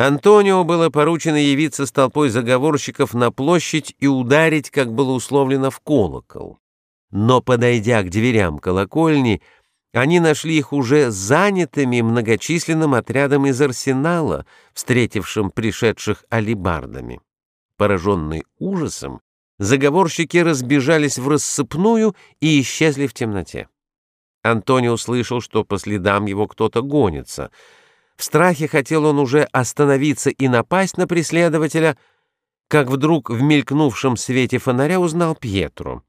Антонио было поручено явиться с толпой заговорщиков на площадь и ударить, как было условлено, в колокол. Но, подойдя к дверям колокольни, они нашли их уже занятыми многочисленным отрядом из арсенала, встретившим пришедших алибардами. Пораженные ужасом, заговорщики разбежались в рассыпную и исчезли в темноте. Антонио услышал, что по следам его кто-то гонится. В страхе хотел он уже остановиться и напасть на преследователя, как вдруг в мелькнувшем свете фонаря узнал Пьетру.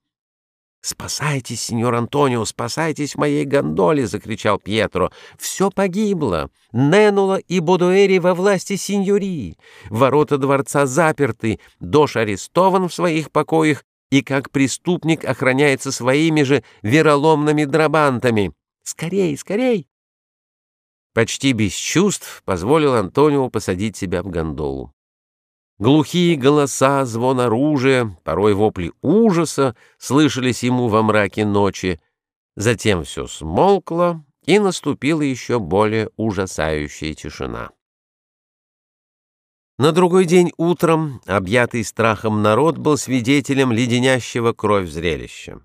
«Спасайтесь, сеньор Антонио, спасайтесь в моей гондоле!» — закричал Пьетро. «Все погибло! Ненула и Бодуэри во власти сеньори! Ворота дворца заперты, Дош арестован в своих покоях и как преступник охраняется своими же вероломными драбантами! Скорей, скорей!» Почти без чувств позволил Антонио посадить себя в гондолу. Глухие голоса, звон оружия, порой вопли ужаса слышались ему во мраке ночи. Затем все смолкло, и наступила еще более ужасающая тишина. На другой день утром, объятый страхом народ, был свидетелем леденящего кровь зрелища.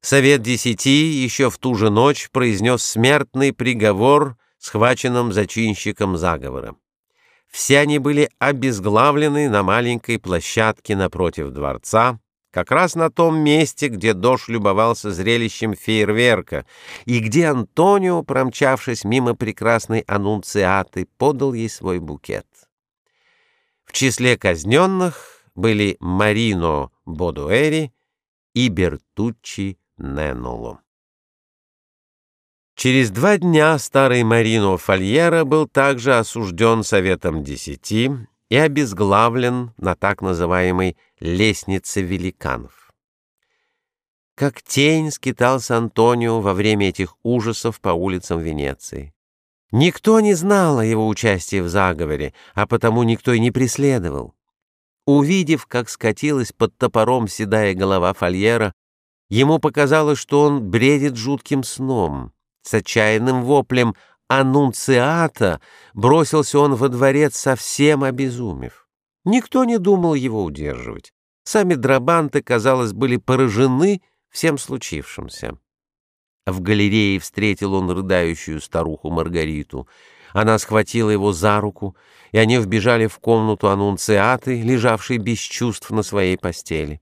Совет Десяти еще в ту же ночь произнес смертный приговор схваченным зачинщиком заговора. Все они были обезглавлены на маленькой площадке напротив дворца, как раз на том месте, где Дош любовался зрелищем фейерверка, и где Антонио, промчавшись мимо прекрасной аннунциаты, подал ей свой букет. В числе казненных были Марино Бодуэри и Бертуччи Неноло. Через два дня старый Марино Фольера был также осужден Советом Десяти и обезглавлен на так называемой «лестнице великанов». Как тень скитался Антонио во время этих ужасов по улицам Венеции. Никто не знал о его участии в заговоре, а потому никто и не преследовал. Увидев, как скатилась под топором седая голова Фольера, ему показалось, что он бредит жутким сном. С отчаянным воплем «Аннунциата» бросился он во дворец, совсем обезумев. Никто не думал его удерживать. Сами драбанты, казалось, были поражены всем случившимся. В галерее встретил он рыдающую старуху Маргариту. Она схватила его за руку, и они вбежали в комнату аннунциаты, лежавшей без чувств на своей постели.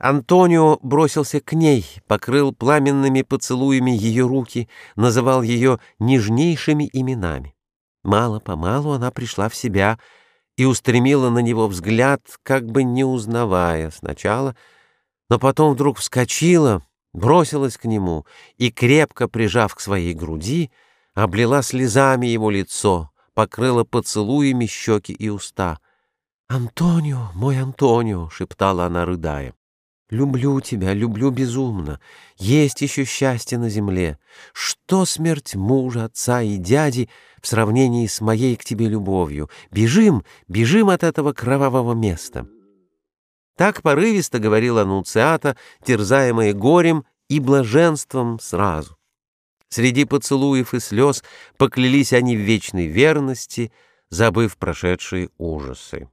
Антонио бросился к ней, покрыл пламенными поцелуями ее руки, называл ее нежнейшими именами. Мало-помалу она пришла в себя и устремила на него взгляд, как бы не узнавая сначала, но потом вдруг вскочила, бросилась к нему и, крепко прижав к своей груди, облила слезами его лицо, покрыла поцелуями щеки и уста. «Антонио, мой Антонио!» — шептала она, рыдая. Люблю тебя, люблю безумно. Есть еще счастье на земле. Что смерть мужа, отца и дяди в сравнении с моей к тебе любовью? Бежим, бежим от этого кровавого места. Так порывисто говорила Нунциата, терзаемая горем и блаженством сразу. Среди поцелуев и слез поклялись они в вечной верности, забыв прошедшие ужасы.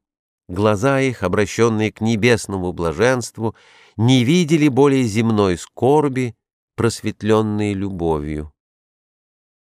Глаза их, обращенные к небесному блаженству, не видели более земной скорби, просветленные любовью.